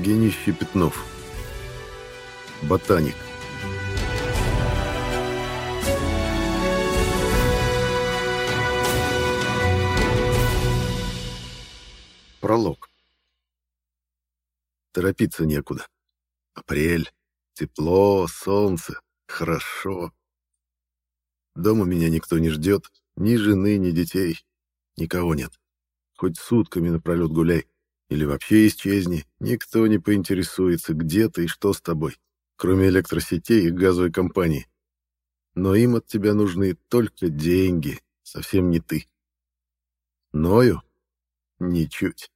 Евгений Щепетнов. Ботаник. Пролог. Торопиться некуда. Апрель. Тепло, солнце. Хорошо. Дома меня никто не ждет. Ни жены, ни детей. Никого нет. Хоть сутками напролет гуляй. Или вообще исчезни. Никто не поинтересуется, где ты и что с тобой. Кроме электросетей и газовой компании. Но им от тебя нужны только деньги. Совсем не ты. Ною? Ничуть.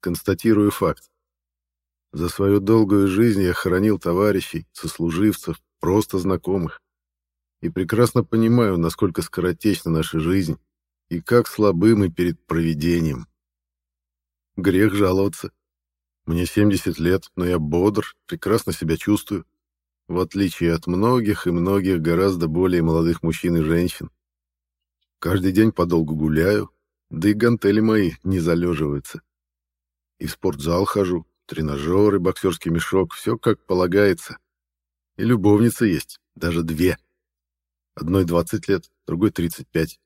Констатирую факт. За свою долгую жизнь я хоронил товарищей, сослуживцев, просто знакомых. И прекрасно понимаю, насколько скоротечна наша жизнь и как слабы мы перед проведением. Грех жаловаться. Мне 70 лет, но я бодр, прекрасно себя чувствую, в отличие от многих и многих гораздо более молодых мужчин и женщин. Каждый день подолгу гуляю, да и гантели мои не залеживаются. И в спортзал хожу, тренажеры, боксерский мешок, все как полагается. И любовница есть, даже две. Одной 20 лет, другой 35.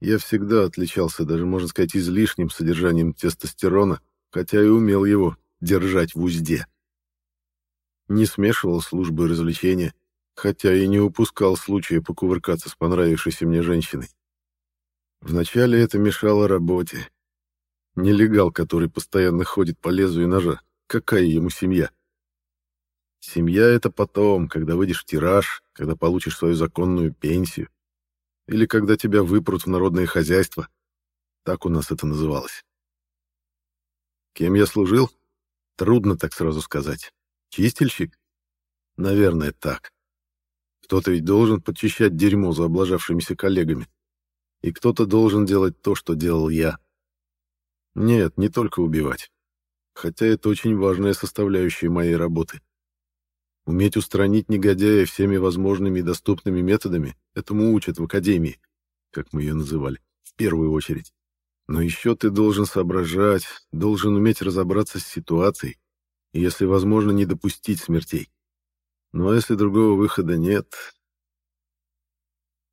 Я всегда отличался даже, можно сказать, излишним содержанием тестостерона, хотя и умел его держать в узде. Не смешивал службы и развлечения, хотя и не упускал случая покувыркаться с понравившейся мне женщиной. Вначале это мешало работе. Нелегал, который постоянно ходит по лезвию ножа. Какая ему семья? Семья — это потом, когда выйдешь в тираж, когда получишь свою законную пенсию. Или когда тебя выпрут в народное хозяйство. Так у нас это называлось. Кем я служил? Трудно так сразу сказать. Чистильщик? Наверное, так. Кто-то ведь должен подчищать дерьмо за облажавшимися коллегами и кто-то должен делать то, что делал я. Нет, не только убивать. Хотя это очень важная составляющая моей работы. Уметь устранить негодяя всеми возможными и доступными методами — этому учат в академии, как мы ее называли, в первую очередь. Но еще ты должен соображать, должен уметь разобраться с ситуацией, если возможно, не допустить смертей. Ну а если другого выхода нет...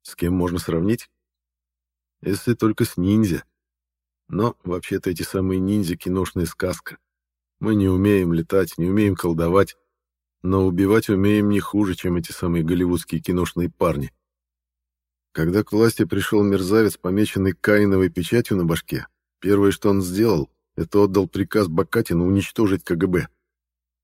С кем можно сравнить? Если только с ниндзя. Но вообще-то эти самые ниндзя — киношная сказка. Мы не умеем летать, не умеем колдовать, но убивать умеем не хуже, чем эти самые голливудские киношные парни. Когда к власти пришел мерзавец, помеченный Каиновой печатью на башке, первое, что он сделал, это отдал приказ Бакатину уничтожить КГБ.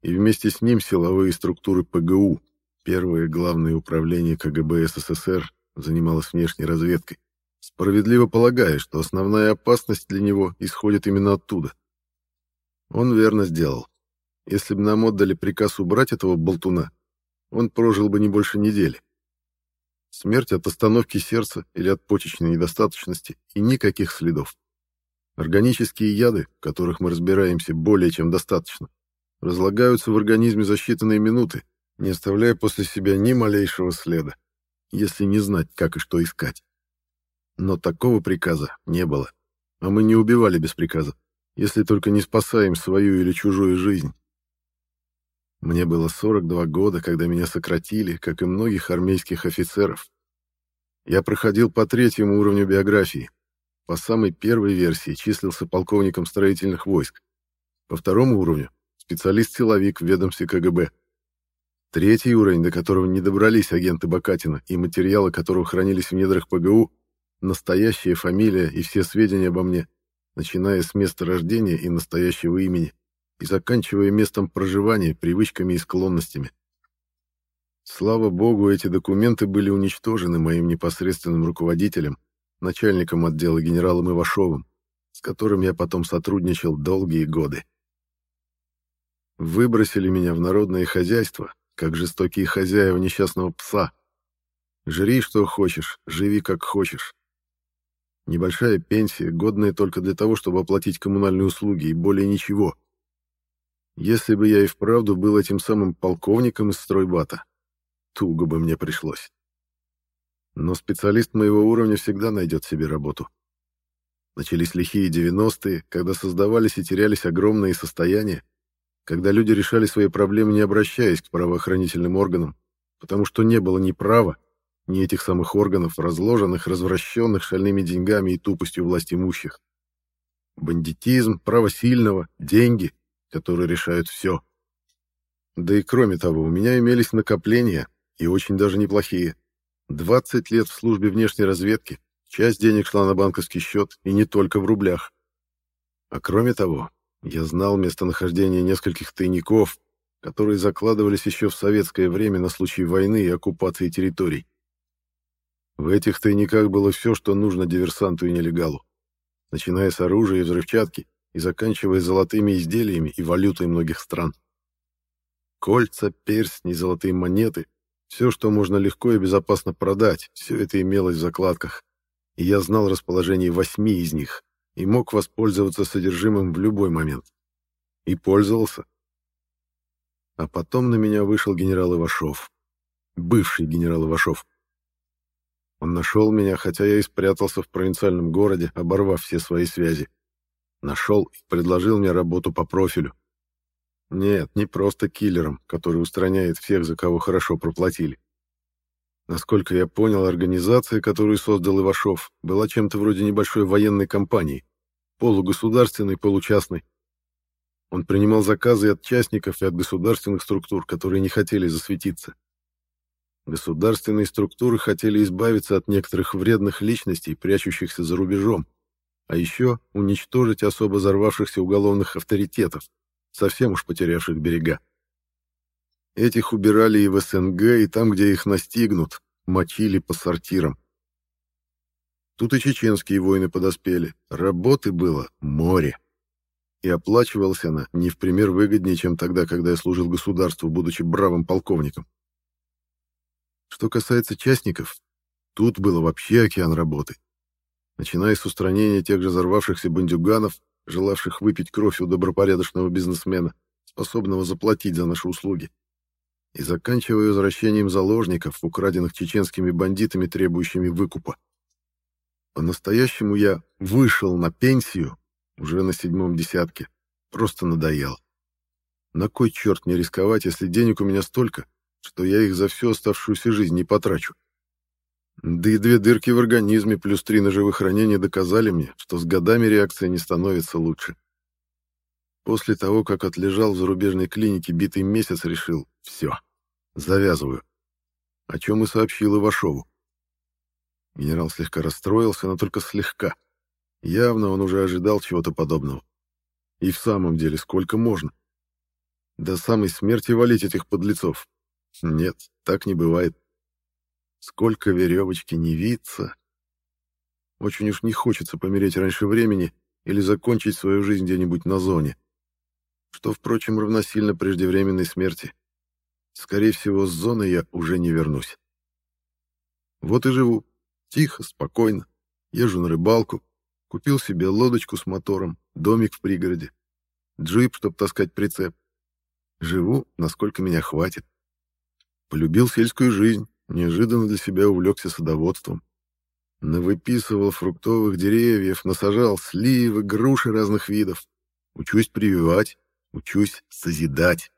И вместе с ним силовые структуры ПГУ, первое главное управление КГБ СССР, занималось внешней разведкой справедливо полагая, что основная опасность для него исходит именно оттуда. Он верно сделал. Если бы нам отдали приказ убрать этого болтуна, он прожил бы не больше недели. Смерть от остановки сердца или от почечной недостаточности и никаких следов. Органические яды, которых мы разбираемся более чем достаточно, разлагаются в организме за считанные минуты, не оставляя после себя ни малейшего следа, если не знать, как и что искать. Но такого приказа не было. А мы не убивали без приказа, если только не спасаем свою или чужую жизнь. Мне было 42 года, когда меня сократили, как и многих армейских офицеров. Я проходил по третьему уровню биографии. По самой первой версии числился полковником строительных войск. По второму уровню — специалист-силовик в ведомстве КГБ. Третий уровень, до которого не добрались агенты Бакатина и материалы которого хранились в недрах ПГУ, настоящая фамилия и все сведения обо мне, начиная с места рождения и настоящего имени и заканчивая местом проживания, привычками и склонностями. Слава богу, эти документы были уничтожены моим непосредственным руководителем, начальником отдела генералом Ивашовым, с которым я потом сотрудничал долгие годы. Выбросили меня в народное хозяйство, как жестокие хозяева несчастного пса. Жри, что хочешь, живи, как хочешь. Небольшая пенсия, годная только для того, чтобы оплатить коммунальные услуги, и более ничего. Если бы я и вправду был этим самым полковником из стройбата, туго бы мне пришлось. Но специалист моего уровня всегда найдет себе работу. Начались лихие 90-е, когда создавались и терялись огромные состояния, когда люди решали свои проблемы, не обращаясь к правоохранительным органам, потому что не было ни права, ни этих самых органов, разложенных, развращенных шальными деньгами и тупостью власть имущих. Бандитизм, право сильного, деньги, которые решают все. Да и кроме того, у меня имелись накопления, и очень даже неплохие. 20 лет в службе внешней разведки, часть денег шла на банковский счет, и не только в рублях. А кроме того, я знал местонахождение нескольких тайников, которые закладывались еще в советское время на случай войны и оккупации территорий. В этих тайниках было все, что нужно диверсанту и нелегалу, начиная с оружия и взрывчатки и заканчивая золотыми изделиями и валютой многих стран. Кольца, перстни, золотые монеты — все, что можно легко и безопасно продать, все это имелось в закладках, и я знал расположение восьми из них и мог воспользоваться содержимым в любой момент. И пользовался. А потом на меня вышел генерал Ивашов. Бывший генерал Ивашов. Он нашел меня, хотя я и спрятался в провинциальном городе, оборвав все свои связи. Нашел и предложил мне работу по профилю. Нет, не просто киллером, который устраняет всех, за кого хорошо проплатили. Насколько я понял, организация, которую создал Ивашов, была чем-то вроде небольшой военной компании, полугосударственной, получастной. Он принимал заказы от частников, и от государственных структур, которые не хотели засветиться. Государственные структуры хотели избавиться от некоторых вредных личностей, прячущихся за рубежом, а еще уничтожить особо взорвавшихся уголовных авторитетов, совсем уж потерявших берега. Этих убирали и в СНГ, и там, где их настигнут, мочили по сортирам. Тут и чеченские войны подоспели. Работы было море. И оплачивалась она не в пример выгоднее, чем тогда, когда я служил государству, будучи бравым полковником. Что касается частников, тут было вообще океан работы. Начиная с устранения тех же взорвавшихся бандюганов, желавших выпить кровь у добропорядочного бизнесмена, способного заплатить за наши услуги, и заканчивая возвращением заложников, украденных чеченскими бандитами, требующими выкупа. По-настоящему я вышел на пенсию уже на седьмом десятке. Просто надоело. На кой черт мне рисковать, если денег у меня столько, что я их за всю оставшуюся жизнь не потрачу. Да и две дырки в организме плюс три ножевых ранения доказали мне, что с годами реакция не становится лучше. После того, как отлежал в зарубежной клинике битый месяц, решил — все, завязываю. О чем и сообщил Ивашову. Генерал слегка расстроился, но только слегка. Явно он уже ожидал чего-то подобного. И в самом деле, сколько можно? До самой смерти валить этих подлецов. Нет, так не бывает. Сколько веревочки не виться. Очень уж не хочется помереть раньше времени или закончить свою жизнь где-нибудь на зоне. Что, впрочем, равносильно преждевременной смерти. Скорее всего, с зоны я уже не вернусь. Вот и живу. Тихо, спокойно. Езжу на рыбалку. Купил себе лодочку с мотором, домик в пригороде. Джип, чтоб таскать прицеп. Живу, насколько меня хватит. Полюбил сельскую жизнь, неожиданно для себя увлекся садоводством. Навыписывал фруктовых деревьев, насажал сливы, груши разных видов. Учусь прививать, учусь созидать.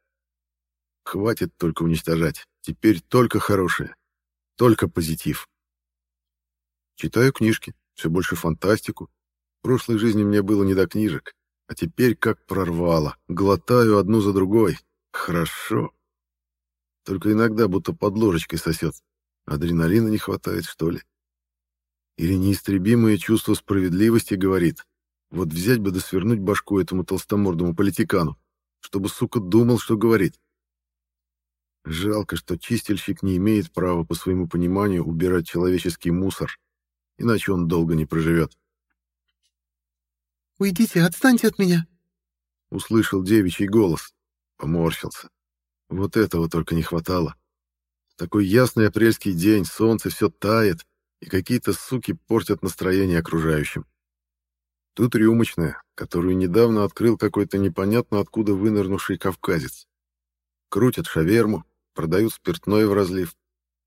Хватит только уничтожать. Теперь только хорошее. Только позитив. Читаю книжки, все больше фантастику. В прошлой жизни мне было не до книжек, а теперь как прорвало. Глотаю одну за другой. Хорошо. Только иногда будто под ложечкой сосет. Адреналина не хватает, что ли? Или неистребимое чувство справедливости говорит, вот взять бы да свернуть башку этому толстомордому политикану, чтобы, сука, думал, что говорит. Жалко, что чистильщик не имеет права по своему пониманию убирать человеческий мусор, иначе он долго не проживет. «Уйдите, отстаньте от меня!» Услышал девичий голос, поморщился. Вот этого только не хватало. Такой ясный апрельский день, солнце все тает, и какие-то суки портят настроение окружающим. Тут рюмочная, которую недавно открыл какой-то непонятно откуда вынырнувший кавказец. Крутят шаверму, продают спиртное в разлив.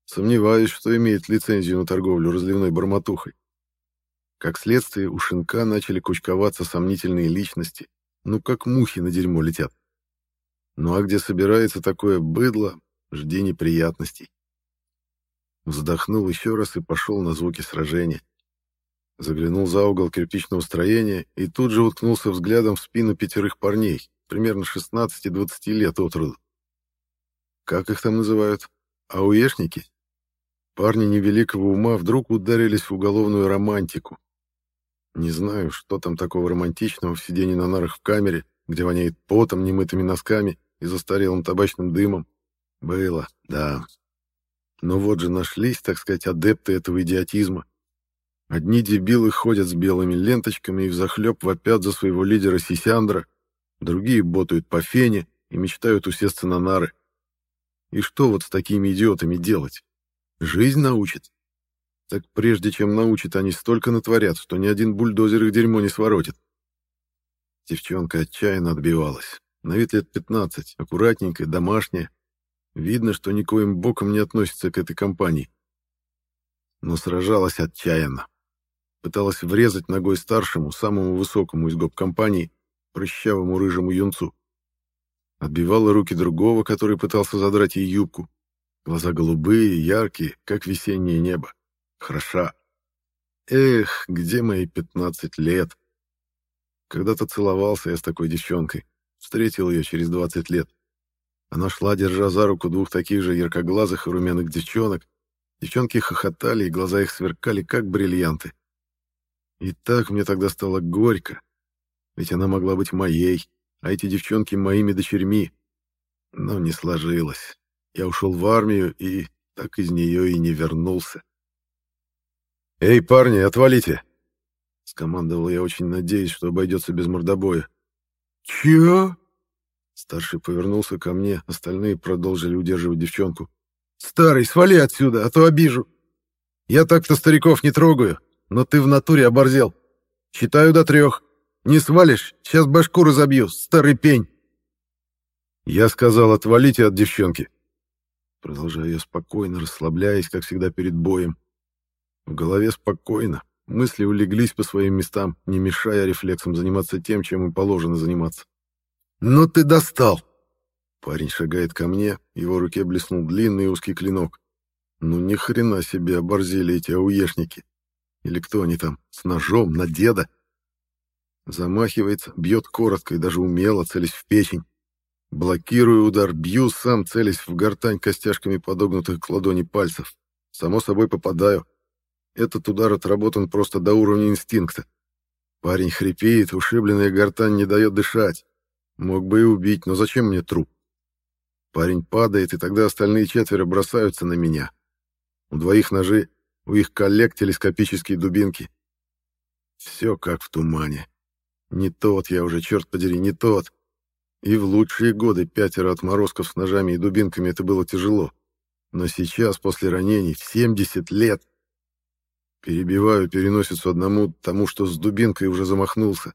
Сомневаюсь, что имеет лицензию на торговлю разливной барматухой. Как следствие, у шинка начали кучковаться сомнительные личности, ну как мухи на дерьмо летят. Ну а где собирается такое быдло, жди неприятностей. Вздохнул еще раз и пошел на звуки сражения. Заглянул за угол кирпичного строения и тут же уткнулся взглядом в спину пятерых парней, примерно 16-20 лет от роду. Как их там называют? Ауешники? Парни невеликого ума вдруг ударились в уголовную романтику. Не знаю, что там такого романтичного в сидении на нарах в камере, где воняет потом, немытыми носками и застарелым табачным дымом. Было, да. Но вот же нашлись, так сказать, адепты этого идиотизма. Одни дебилы ходят с белыми ленточками и взахлеб вопят за своего лидера Сисяндра, другие ботают по фене и мечтают усесться на нары. И что вот с такими идиотами делать? Жизнь научит. Так прежде чем научит, они столько натворят, что ни один бульдозер их дерьмо не своротит. Девчонка отчаянно отбивалась. На вид лет 15, аккуратненькая, домашняя. Видно, что никоим боком не относится к этой компании. Но сражалась отчаянно. Пыталась врезать ногой старшему, самому высокому из гоп-компании, прыщавому рыжему юнцу. Отбивала руки другого, который пытался задрать ей юбку. Глаза голубые, яркие, как весеннее небо. Хороша. Эх, где мои пятнадцать лет? Когда-то целовался я с такой девчонкой. Встретил ее через двадцать лет. Она шла, держа за руку двух таких же яркоглазых и румяных девчонок. Девчонки хохотали, и глаза их сверкали, как бриллианты. И так мне тогда стало горько. Ведь она могла быть моей, а эти девчонки моими дочерьми. Но не сложилось. Я ушел в армию и так из нее и не вернулся. «Эй, парни, отвалите!» Скомандовал я, очень надеясь, что обойдется без мордобоя. «Чё?» Старший повернулся ко мне, остальные продолжили удерживать девчонку. «Старый, свали отсюда, а то обижу. Я так-то стариков не трогаю, но ты в натуре оборзел. Считаю до трех. Не свалишь, сейчас башку разобью, старый пень». Я сказал, отвалите от девчонки. Продолжаю я спокойно, расслабляясь, как всегда перед боем. В голове спокойно, мысли улеглись по своим местам, не мешая рефлексам заниматься тем, чем им положено заниматься. «Ну ты достал!» Парень шагает ко мне, его руке блеснул длинный узкий клинок. Ну ни хрена себе оборзели эти ауешники. Или кто они там, с ножом, на деда? Замахивается, бьет коротко и даже умело, целясь в печень. Блокирую удар, бью сам, целясь в гортань костяшками подогнутых к ладони пальцев. Само собой попадаю. Этот удар отработан просто до уровня инстинкта. Парень хрипит, ушибленная гортань не дает дышать. Мог бы и убить, но зачем мне труп? Парень падает, и тогда остальные четверо бросаются на меня. У двоих ножи, у их коллег телескопические дубинки. Все как в тумане. Не тот я уже, черт подери, не тот. И в лучшие годы пятеро отморозков с ножами и дубинками это было тяжело. Но сейчас, после ранений, в 70 лет, перебиваю переносицу одному тому, что с дубинкой уже замахнулся.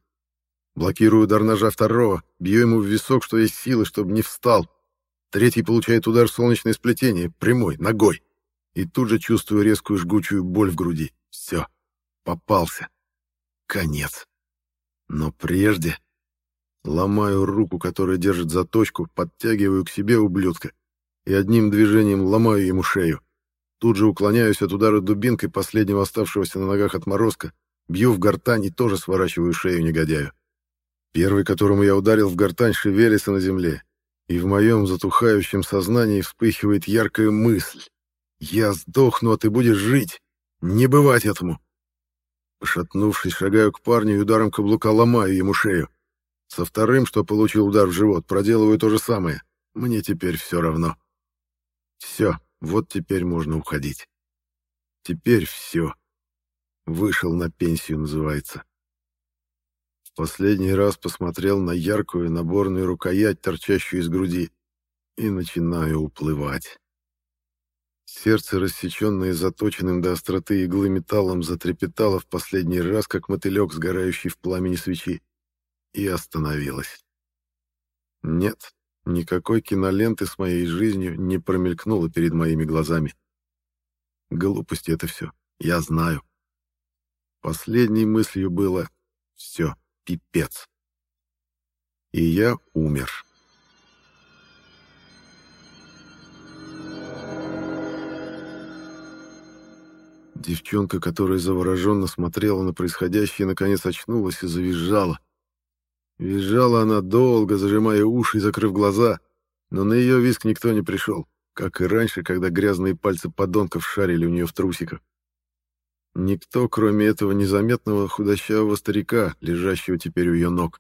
Блокирую удар ножа второго, бью ему в висок, что есть силы, чтобы не встал. Третий получает удар в солнечное сплетение, прямой, ногой. И тут же чувствую резкую жгучую боль в груди. Все, попался. Конец. Но прежде... Ломаю руку, которая держит заточку, подтягиваю к себе ублюдка и одним движением ломаю ему шею. Тут же уклоняюсь от удара дубинкой последнего оставшегося на ногах отморозка, бью в гортань и тоже сворачиваю шею негодяю. Первый, которому я ударил в гортань, шевелится на земле, и в моем затухающем сознании вспыхивает яркая мысль. «Я сдохну, а ты будешь жить! Не бывать этому!» Пошатнувшись, шагаю к парню и ударом каблука ломаю ему шею. Со вторым, что получил удар в живот, проделываю то же самое. Мне теперь все равно. Все, вот теперь можно уходить. Теперь все. Вышел на пенсию, называется. В последний раз посмотрел на яркую наборную рукоять, торчащую из груди, и начинаю уплывать. Сердце, рассеченное заточенным до остроты иглы металлом, затрепетало в последний раз, как мотылек, сгорающий в пламени свечи и остановилась. Нет, Никакой киноленты с моей жизнью не промелькнуло перед моими глазами. Глупости это все, я знаю. Последней мыслью было «все, пипец». И я умер. Девчонка, которая завороженно смотрела на происходящее, наконец очнулась и завизжала — Визжала она долго, зажимая уши и закрыв глаза, но на ее визг никто не пришел, как и раньше, когда грязные пальцы подонков шарили у нее в трусиках. Никто, кроме этого незаметного худощавого старика, лежащего теперь у ее ног.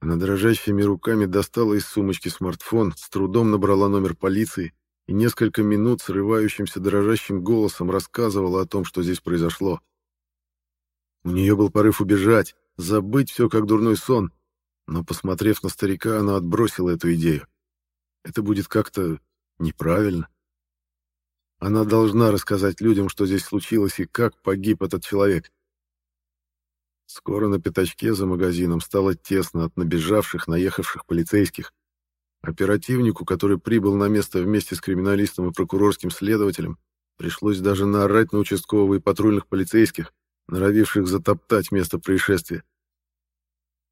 Она дрожащими руками достала из сумочки смартфон, с трудом набрала номер полиции и несколько минут срывающимся дрожащим голосом рассказывала о том, что здесь произошло. У нее был порыв убежать, забыть все как дурной сон, но, посмотрев на старика, она отбросила эту идею. Это будет как-то неправильно. Она должна рассказать людям, что здесь случилось и как погиб этот человек. Скоро на пятачке за магазином стало тесно от набежавших, наехавших полицейских. Оперативнику, который прибыл на место вместе с криминалистом и прокурорским следователем, пришлось даже наорать на участкового и патрульных полицейских, норовивших затоптать место происшествия.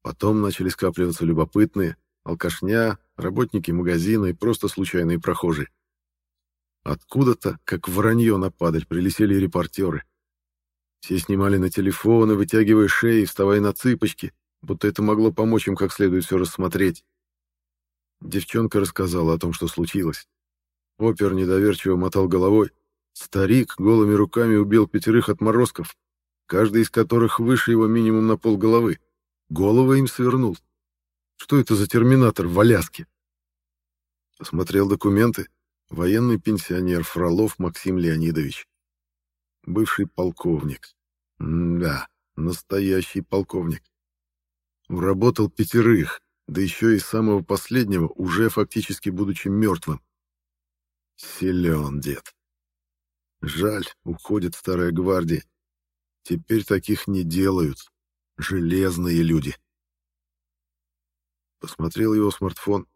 Потом начали скапливаться любопытные, алкашня, работники магазина и просто случайные прохожие. Откуда-то, как воронье на падаль, прилетели репортеры. Все снимали на телефоны, вытягивая шеи, вставая на цыпочки, будто это могло помочь им как следует все рассмотреть. Девчонка рассказала о том, что случилось. Опер недоверчиво мотал головой. Старик голыми руками убил пятерых отморозков, каждый из которых выше его минимум на пол Головы им свернул. Что это за терминатор в Аляске? Посмотрел документы. Военный пенсионер Фролов Максим Леонидович. Бывший полковник. Да, настоящий полковник. Уработал пятерых, да еще и самого последнего, уже фактически будучи мертвым. Силен дед. Жаль, уходит старая гвардия. Теперь таких не делают. Железные люди. Посмотрел его смартфон.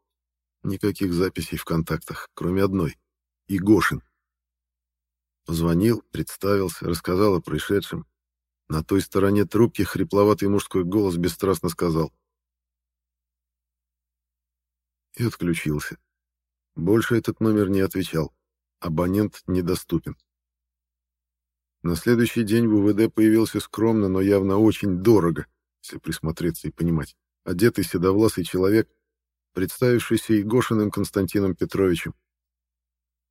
Никаких записей в контактах, кроме одной. Игошин. Позвонил, представился, рассказал о происшедшем. На той стороне трубки хрипловатый мужской голос бесстрастно сказал. И отключился. Больше этот номер не отвечал. Абонент недоступен. На следующий день в УВД появился скромно, но явно очень дорого, если присмотреться и понимать, одетый седовласый человек, представившийся Егошиным Константином Петровичем.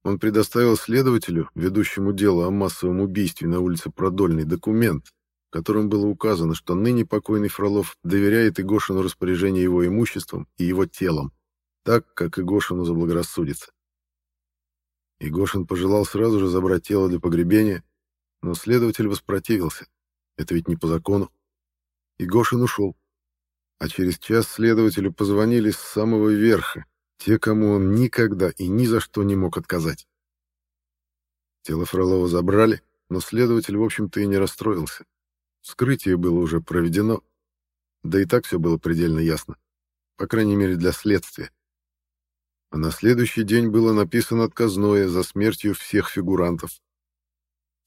Он предоставил следователю, ведущему дело о массовом убийстве на улице Продольный, документ, в котором было указано, что ныне покойный Фролов доверяет Игошину распоряжение его имуществом и его телом, так, как Игошину заблагорассудится. Игошин пожелал сразу же забрать тело для погребения, но следователь воспротивился. Это ведь не по закону. И Гошин ушел. А через час следователю позвонили с самого верха, те, кому он никогда и ни за что не мог отказать. Тело Фролова забрали, но следователь, в общем-то, и не расстроился. Вскрытие было уже проведено, да и так все было предельно ясно, по крайней мере для следствия. А на следующий день было написано отказное за смертью всех фигурантов.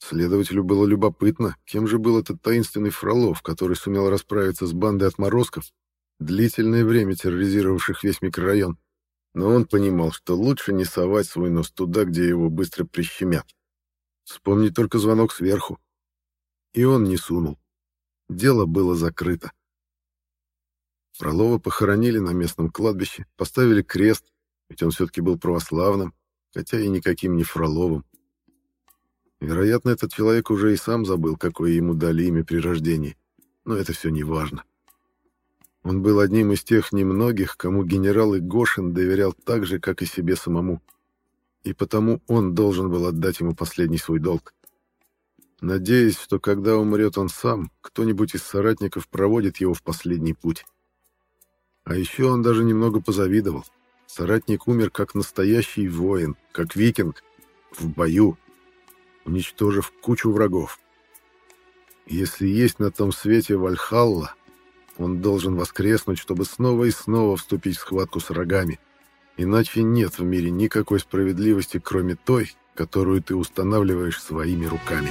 Следователю было любопытно, кем же был этот таинственный Фролов, который сумел расправиться с бандой отморозков, длительное время терроризировавших весь микрорайон. Но он понимал, что лучше не совать свой нос туда, где его быстро прищемят. Вспомнить только звонок сверху. И он не сунул. Дело было закрыто. Фролова похоронили на местном кладбище, поставили крест, ведь он все-таки был православным, хотя и никаким не Фроловым. Вероятно, этот человек уже и сам забыл, какое ему дали имя при рождении. Но это все не важно. Он был одним из тех немногих, кому генерал Игошин доверял так же, как и себе самому. И потому он должен был отдать ему последний свой долг. Надеясь, что когда умрет он сам, кто-нибудь из соратников проводит его в последний путь. А еще он даже немного позавидовал. Соратник умер как настоящий воин, как викинг, в бою, уничтожив кучу врагов. Если есть на том свете Вальхалла, он должен воскреснуть, чтобы снова и снова вступить в схватку с врагами. Иначе нет в мире никакой справедливости, кроме той, которую ты устанавливаешь своими руками.